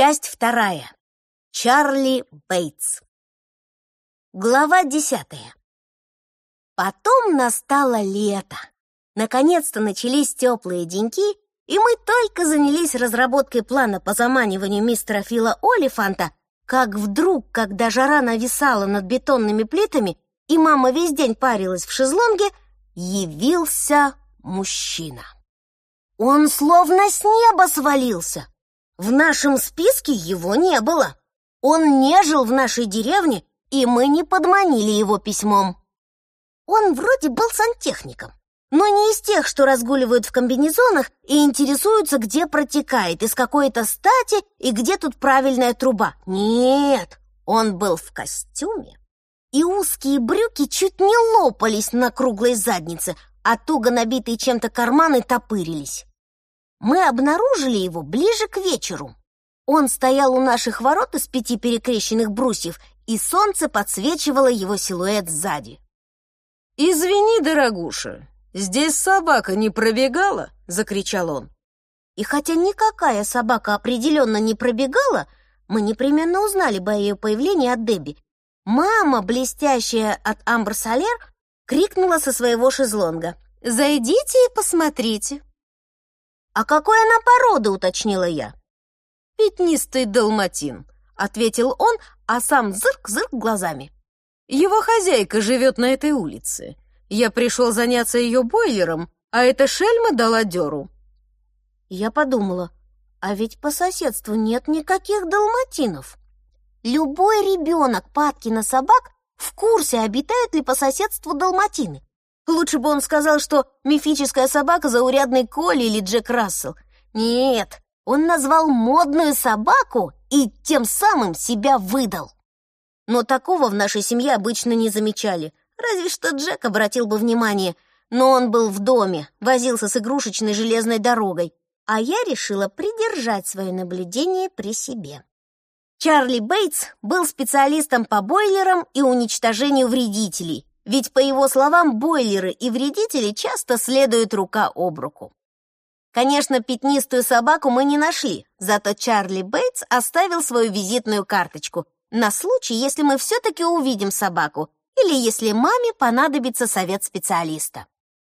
Часть вторая. Чарли Бейтс. Глава десятая. Потом настало лето. Наконец-то начались теплые деньки, и мы только занялись разработкой плана по заманиванию мистера Фила Олифанта, как вдруг, когда жара нависала над бетонными плитами, и мама весь день парилась в шезлонге, явился мужчина. Он словно с неба свалился. В нашем списке его не было. Он не жил в нашей деревне, и мы не подманили его письмом. Он вроде был сантехником, но не из тех, что разгуливают в комбинезонах и интересуются, где протекает, из какой-то стати и где тут правильная труба. Нет, он был в костюме, и узкие брюки чуть не лопались на круглой заднице, а туго набитые чем-то карманы топырились. Мы обнаружили его ближе к вечеру. Он стоял у наших ворот из пяти перекрещенных брусьев, и солнце подсвечивало его силуэт сзади. «Извини, дорогуша, здесь собака не пробегала?» — закричал он. И хотя никакая собака определенно не пробегала, мы непременно узнали бы о ее появлении от Дебби. Мама, блестящая от Амбр Солер, крикнула со своего шезлонга. «Зайдите и посмотрите!» «А какой она породы?» — уточнила я. «Пятнистый далматин», — ответил он, а сам зырк-зырк глазами. Его хозяйка живет на этой улице. Я пришел заняться ее бойлером, а эта шельма дала дёру. Я подумала, а ведь по соседству нет никаких далматинов. Любой ребенок падки на собак в курсе, обитают ли по соседству далматины. Лучше бы он сказал, что мифическая собака заурядный Коли или Джек Рассел. Нет, он назвал модную собаку и тем самым себя выдал. Но такого в нашей семье обычно не замечали. Разве что Джек обратил бы внимание. Но он был в доме, возился с игрушечной железной дорогой. А я решила придержать свое наблюдение при себе. Чарли Бейтс был специалистом по бойлерам и уничтожению вредителей, ведь, по его словам, бойлеры и вредители часто следуют рука об руку. Конечно, пятнистую собаку мы не нашли, зато Чарли Бейтс оставил свою визитную карточку — на случай, если мы все-таки увидим собаку или если маме понадобится совет специалиста.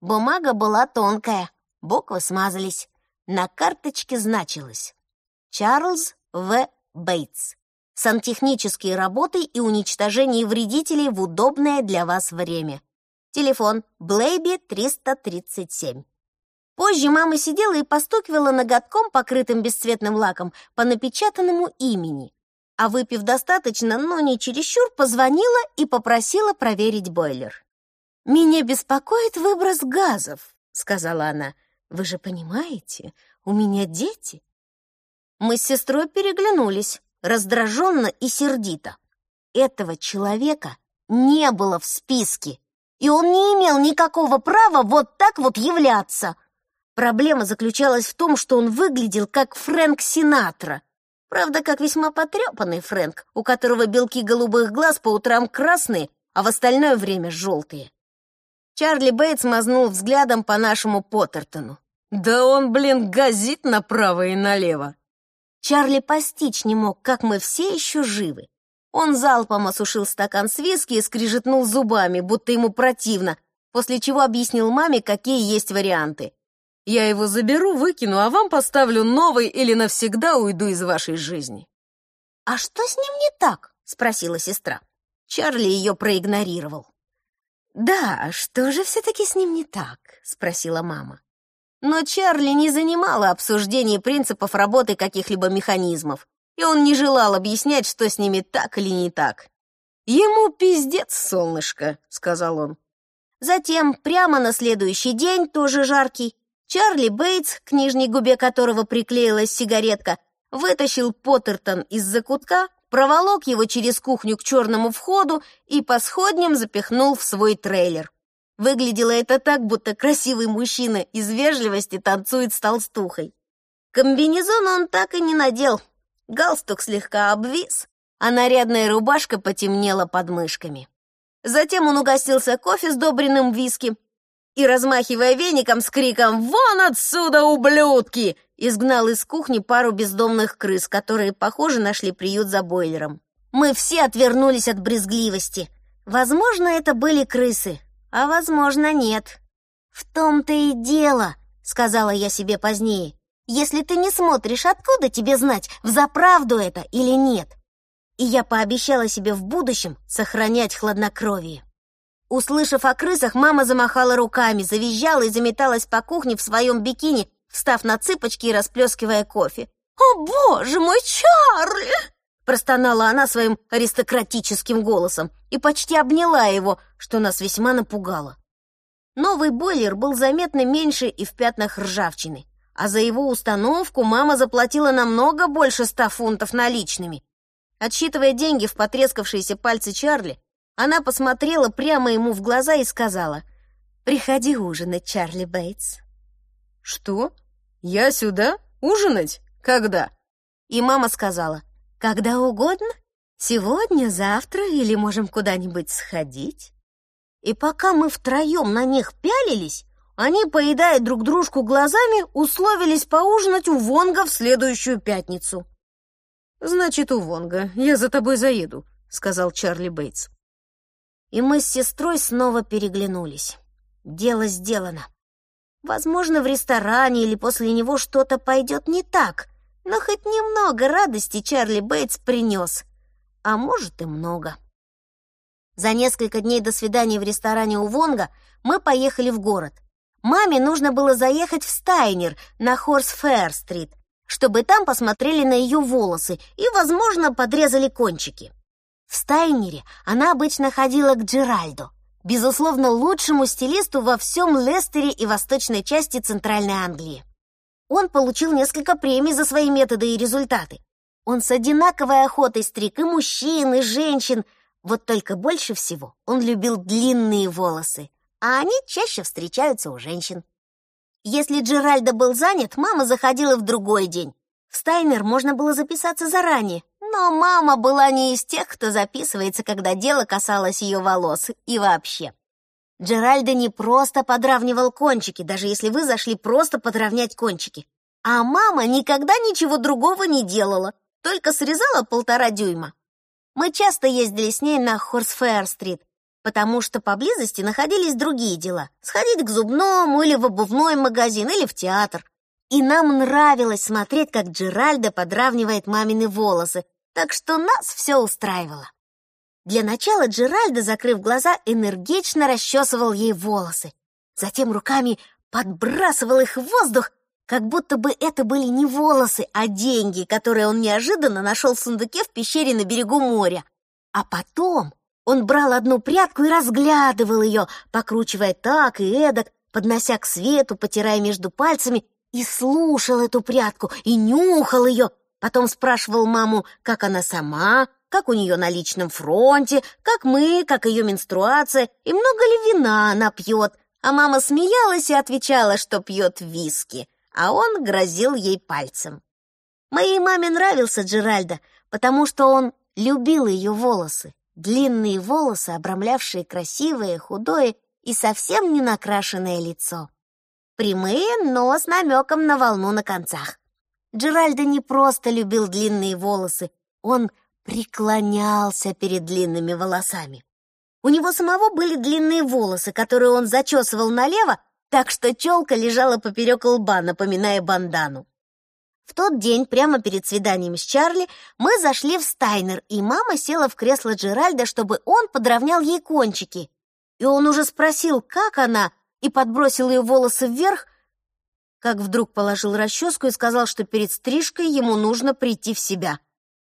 Бумага была тонкая, буквы смазались. На карточке значилось «Чарльз В. Бейтс. Сантехнические работы и уничтожение вредителей в удобное для вас время. Телефон Блейби 337». Позже мама сидела и постукивала ноготком, покрытым бесцветным лаком, по напечатанному имени а выпив достаточно, но не чересчур, позвонила и попросила проверить бойлер. «Меня беспокоит выброс газов», — сказала она. «Вы же понимаете, у меня дети». Мы с сестрой переглянулись, раздраженно и сердито. Этого человека не было в списке, и он не имел никакого права вот так вот являться. Проблема заключалась в том, что он выглядел как Фрэнк Синатра — Правда, как весьма потрепанный Фрэнк, у которого белки голубых глаз по утрам красные, а в остальное время желтые. Чарли Бейтс мазнул взглядом по нашему Поттертону. «Да он, блин, газит направо и налево!» Чарли постичь не мог, как мы все еще живы. Он залпом осушил стакан с виски и скрижетнул зубами, будто ему противно, после чего объяснил маме, какие есть варианты. Я его заберу, выкину, а вам поставлю новый или навсегда уйду из вашей жизни». «А что с ним не так?» — спросила сестра. Чарли ее проигнорировал. «Да, что же все-таки с ним не так?» — спросила мама. Но Чарли не занимала обсуждение принципов работы каких-либо механизмов, и он не желал объяснять, что с ними так или не так. «Ему пиздец, солнышко», — сказал он. Затем, прямо на следующий день, тоже жаркий, Чарли Бейтс, к нижней губе которого приклеилась сигаретка, вытащил Поттертон из закутка, проволок его через кухню к черному входу и по сходням запихнул в свой трейлер. Выглядело это так, будто красивый мужчина из вежливости танцует с толстухой. Комбинезон он так и не надел. Галстук слегка обвис, а нарядная рубашка потемнела под мышками. Затем он угостился кофе с добренным виски и, размахивая веником с криком «Вон отсюда, ублюдки!» изгнал из кухни пару бездомных крыс, которые, похоже, нашли приют за бойлером. Мы все отвернулись от брезгливости. Возможно, это были крысы, а возможно, нет. «В том-то и дело», — сказала я себе позднее. «Если ты не смотришь, откуда тебе знать, взаправду это или нет?» И я пообещала себе в будущем сохранять хладнокровие. Услышав о крысах, мама замахала руками, завизжала и заметалась по кухне в своем бикини, встав на цыпочки и расплескивая кофе. «О, боже мой, Чарли!» Простонала она своим аристократическим голосом и почти обняла его, что нас весьма напугало. Новый бойлер был заметно меньше и в пятнах ржавчины, а за его установку мама заплатила намного больше ста фунтов наличными. Отсчитывая деньги в потрескавшиеся пальцы Чарли, она посмотрела прямо ему в глаза и сказала, «Приходи ужинать, Чарли Бейтс». «Что? Я сюда? Ужинать? Когда?» И мама сказала, «Когда угодно. Сегодня, завтра или можем куда-нибудь сходить». И пока мы втроем на них пялились, они, поедая друг дружку глазами, условились поужинать у Вонга в следующую пятницу. «Значит, у Вонга. Я за тобой заеду», — сказал Чарли Бейтс и мы с сестрой снова переглянулись. Дело сделано. Возможно, в ресторане или после него что-то пойдет не так, но хоть немного радости Чарли Бейтс принес, а может и много. За несколько дней до свидания в ресторане у Вонга мы поехали в город. Маме нужно было заехать в Стайнер на Хорс-Фэр-стрит, чтобы там посмотрели на ее волосы и, возможно, подрезали кончики. В Стайнере она обычно ходила к Джеральду, безусловно, лучшему стилисту во всем Лестере и восточной части Центральной Англии. Он получил несколько премий за свои методы и результаты. Он с одинаковой охотой стриг и мужчин, и женщин. Вот только больше всего он любил длинные волосы, а они чаще встречаются у женщин. Если Джеральда был занят, мама заходила в другой день. В Стайнер можно было записаться заранее, но мама была не из тех, кто записывается, когда дело касалось ее волос и вообще. Джеральда не просто подравнивал кончики, даже если вы зашли просто подровнять кончики. А мама никогда ничего другого не делала, только срезала полтора дюйма. Мы часто ездили с ней на Хорсфэр-стрит, потому что поблизости находились другие дела. Сходить к зубному или в обувной магазин, или в театр. И нам нравилось смотреть, как Джеральда подравнивает мамины волосы, так что нас все устраивало. Для начала Джеральда, закрыв глаза, энергично расчесывал ей волосы. Затем руками подбрасывал их в воздух, как будто бы это были не волосы, а деньги, которые он неожиданно нашел в сундуке в пещере на берегу моря. А потом он брал одну прядку и разглядывал ее, покручивая так и эдак, поднося к свету, потирая между пальцами, и слушал эту прядку, и нюхал ее, Потом спрашивал маму, как она сама, как у нее на личном фронте, как мы, как ее менструация, и много ли вина она пьет. А мама смеялась и отвечала, что пьет виски, а он грозил ей пальцем. Моей маме нравился Джеральдо, потому что он любил ее волосы. Длинные волосы, обрамлявшие красивое, худое и совсем не накрашенное лицо. Прямые, но с намеком на волну на концах. Джеральдо не просто любил длинные волосы, он преклонялся перед длинными волосами. У него самого были длинные волосы, которые он зачесывал налево, так что челка лежала поперек лба, напоминая бандану. В тот день, прямо перед свиданием с Чарли, мы зашли в Стайнер, и мама села в кресло Джеральда, чтобы он подровнял ей кончики. И он уже спросил, как она, и подбросил ее волосы вверх, как вдруг положил расческу и сказал, что перед стрижкой ему нужно прийти в себя.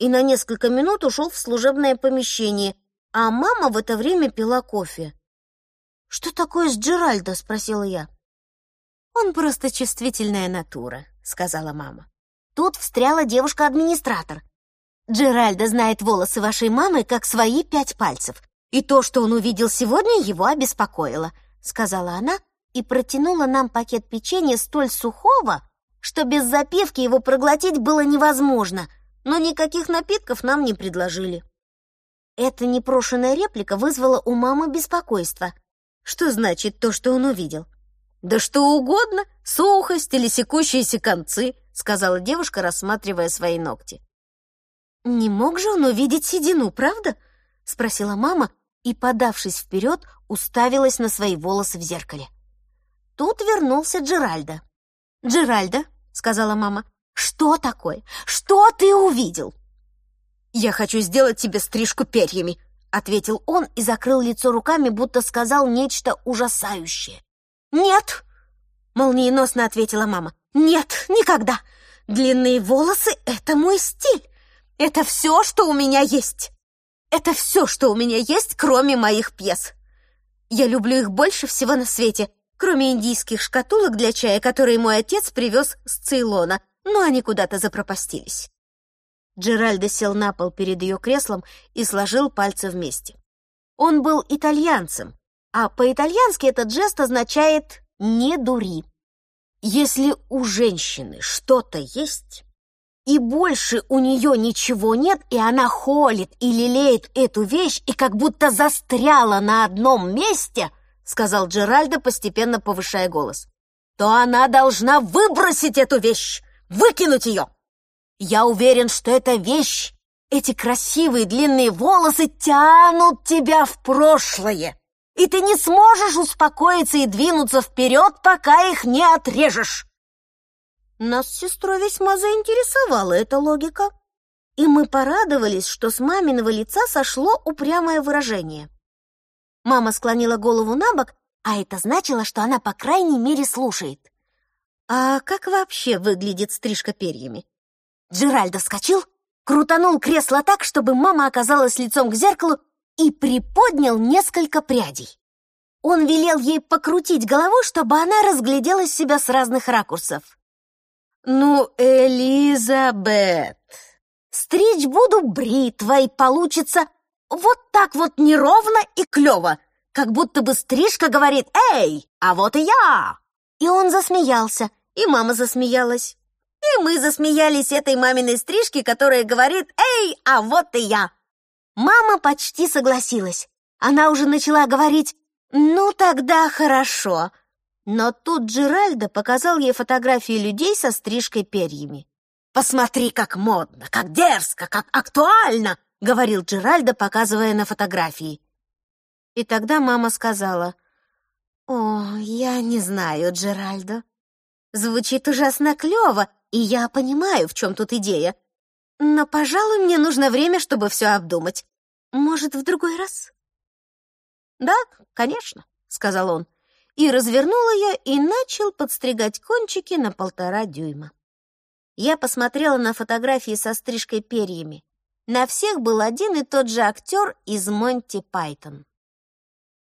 И на несколько минут ушел в служебное помещение, а мама в это время пила кофе. «Что такое с Джеральдо?» — спросила я. «Он просто чувствительная натура», — сказала мама. Тут встряла девушка-администратор. «Джеральдо знает волосы вашей мамы, как свои пять пальцев, и то, что он увидел сегодня, его обеспокоило», — сказала она, и протянула нам пакет печенья столь сухого, что без запивки его проглотить было невозможно, но никаких напитков нам не предложили. Эта непрошенная реплика вызвала у мамы беспокойство. Что значит то, что он увидел? Да что угодно, сухость или секущиеся концы, сказала девушка, рассматривая свои ногти. Не мог же он увидеть седину, правда? спросила мама и, подавшись вперед, уставилась на свои волосы в зеркале. Тут вернулся Джеральда. «Джеральда», — сказала мама, — «что такое? Что ты увидел?» «Я хочу сделать тебе стрижку перьями», — ответил он и закрыл лицо руками, будто сказал нечто ужасающее. «Нет!» — молниеносно ответила мама. «Нет, никогда! Длинные волосы — это мой стиль! Это все, что у меня есть! Это все, что у меня есть, кроме моих пьес! Я люблю их больше всего на свете, кроме индийских шкатулок для чая, которые мой отец привез с Цейлона, но они куда-то запропастились». Джеральдо сел на пол перед ее креслом и сложил пальцы вместе. Он был итальянцем, а по-итальянски этот жест означает «не дури». Если у женщины что-то есть, и больше у нее ничего нет, и она холит и лелеет эту вещь, и как будто застряла на одном месте, сказал Джеральдо, постепенно повышая голос, то она должна выбросить эту вещь, выкинуть ее. Я уверен, что эта вещь, эти красивые длинные волосы тянут тебя в прошлое и ты не сможешь успокоиться и двинуться вперед, пока их не отрежешь. Нас с сестрой весьма заинтересовала эта логика, и мы порадовались, что с маминого лица сошло упрямое выражение. Мама склонила голову на бок, а это значило, что она, по крайней мере, слушает. А как вообще выглядит стрижка перьями? Джеральдо вскочил, крутанул кресло так, чтобы мама оказалась лицом к зеркалу и приподнял несколько прядей. Он велел ей покрутить голову, чтобы она разглядела себя с разных ракурсов. «Ну, Элизабет, стричь буду бритвой, получится вот так вот неровно и клёво, как будто бы стрижка говорит «Эй, а вот и я!» И он засмеялся, и мама засмеялась. И мы засмеялись этой маминой стрижке, которая говорит «Эй, а вот и я!» Мама почти согласилась. Она уже начала говорить «Ну, тогда хорошо». Но тут Джеральдо показал ей фотографии людей со стрижкой перьями. «Посмотри, как модно, как дерзко, как актуально!» — говорил Джеральдо, показывая на фотографии. И тогда мама сказала, «О, я не знаю, Джеральдо. Звучит ужасно клёво, и я понимаю, в чем тут идея. Но, пожалуй, мне нужно время, чтобы все обдумать. Может, в другой раз? Да, конечно, сказал он, и развернул ее и начал подстригать кончики на полтора дюйма. Я посмотрела на фотографии со стрижкой перьями. На всех был один и тот же актер из Монти Пайтон.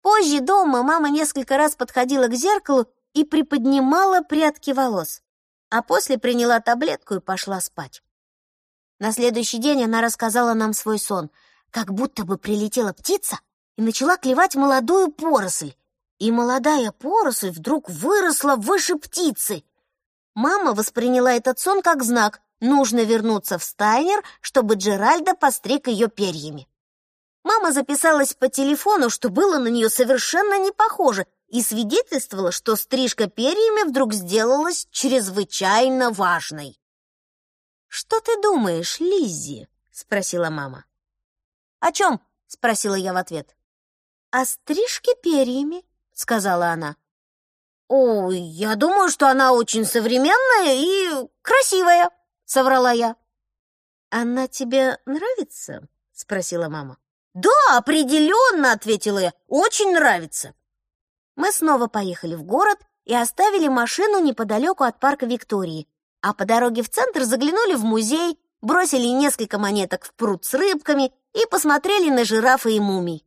Позже дома мама несколько раз подходила к зеркалу и приподнимала прядки волос, а после приняла таблетку и пошла спать. На следующий день она рассказала нам свой сон — как будто бы прилетела птица и начала клевать молодую поросль. И молодая поросль вдруг выросла выше птицы. Мама восприняла этот сон как знак «нужно вернуться в Стайнер, чтобы Джеральда постриг ее перьями». Мама записалась по телефону, что было на нее совершенно не похоже, и свидетельствовала, что стрижка перьями вдруг сделалась чрезвычайно важной. «Что ты думаешь, Лиззи?» — спросила мама. «О чем?» — спросила я в ответ. «О стрижке перьями», — сказала она. «О, я думаю, что она очень современная и красивая», — соврала я. «Она тебе нравится?» — спросила мама. «Да, определенно», — ответила я. «Очень нравится». Мы снова поехали в город и оставили машину неподалеку от парка Виктории, а по дороге в центр заглянули в музей, бросили несколько монеток в пруд с рыбками и посмотрели на жирафа и мумий.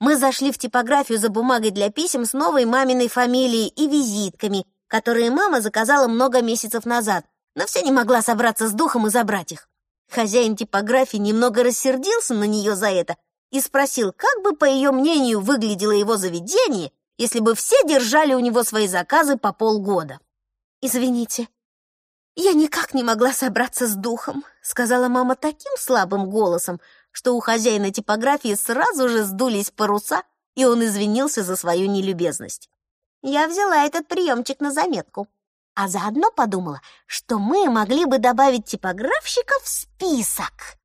Мы зашли в типографию за бумагой для писем с новой маминой фамилией и визитками, которые мама заказала много месяцев назад, но все не могла собраться с духом и забрать их. Хозяин типографии немного рассердился на нее за это и спросил, как бы, по ее мнению, выглядело его заведение, если бы все держали у него свои заказы по полгода. «Извините, «Я никак не могла собраться с духом», — сказала мама таким слабым голосом, что у хозяина типографии сразу же сдулись паруса, и он извинился за свою нелюбезность. Я взяла этот приемчик на заметку, а заодно подумала, что мы могли бы добавить типографщика в список.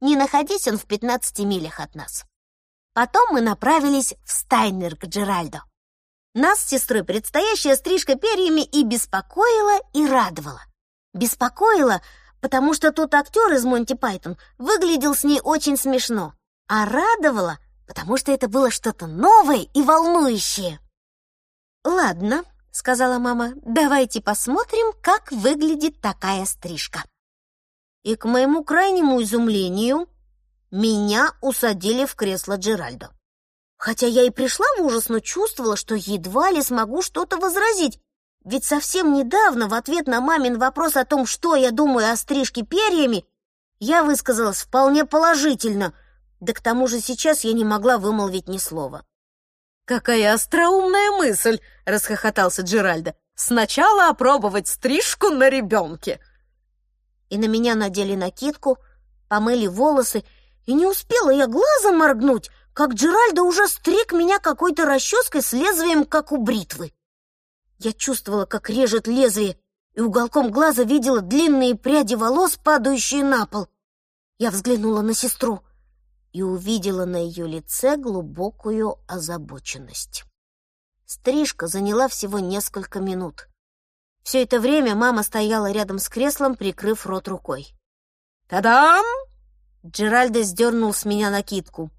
Не находись он в 15 милях от нас. Потом мы направились в Стайнер к Джеральдо. Нас с сестрой предстоящая стрижка перьями и беспокоила, и радовала. Беспокоила, потому что тот актер из Монти Пайтон выглядел с ней очень смешно, а радовала, потому что это было что-то новое и волнующее. «Ладно», — сказала мама, — «давайте посмотрим, как выглядит такая стрижка». И к моему крайнему изумлению меня усадили в кресло Джеральдо. Хотя я и пришла в ужас, но чувствовала, что едва ли смогу что-то возразить, ведь совсем недавно в ответ на мамин вопрос о том, что я думаю о стрижке перьями, я высказалась вполне положительно, да к тому же сейчас я не могла вымолвить ни слова. «Какая остроумная мысль!» — расхохотался Джеральдо. «Сначала опробовать стрижку на ребенке!» И на меня надели накидку, помыли волосы, и не успела я глазом моргнуть, как Джеральдо уже стриг меня какой-то расческой с лезвием, как у бритвы. Я чувствовала, как режет лезвие, и уголком глаза видела длинные пряди волос, падающие на пол. Я взглянула на сестру и увидела на ее лице глубокую озабоченность. Стрижка заняла всего несколько минут. Все это время мама стояла рядом с креслом, прикрыв рот рукой. «Та-дам!» Джеральдо сдернул с меня накидку.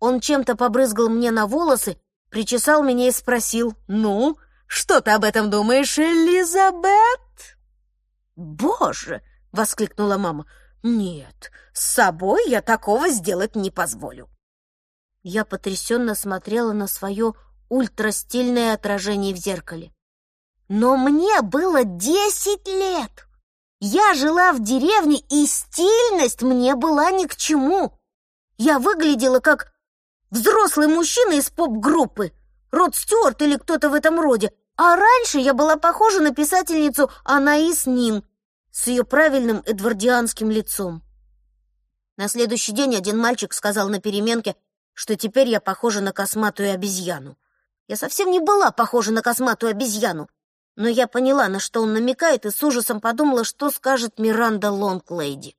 Он чем-то побрызгал мне на волосы, причесал меня и спросил «Ну, что ты об этом думаешь, Элизабет?» «Боже!» — воскликнула мама. «Нет, с собой я такого сделать не позволю». Я потрясенно смотрела на свое ультрастильное отражение в зеркале. Но мне было десять лет. Я жила в деревне, и стильность мне была ни к чему. Я выглядела как взрослый мужчина из поп-группы, Род Стюарт или кто-то в этом роде, а раньше я была похожа на писательницу Анаис Нин с ее правильным эдвардианским лицом. На следующий день один мальчик сказал на переменке, что теперь я похожа на косматую обезьяну. Я совсем не была похожа на косматую обезьяну, но я поняла, на что он намекает, и с ужасом подумала, что скажет Миранда Лонглейди.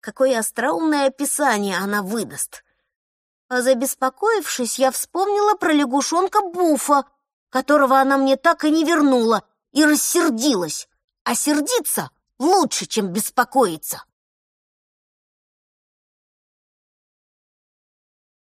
Какое остроумное описание она выдаст. А забеспокоившись, я вспомнила про лягушонка Буфа, которого она мне так и не вернула, и рассердилась. А сердиться лучше, чем беспокоиться.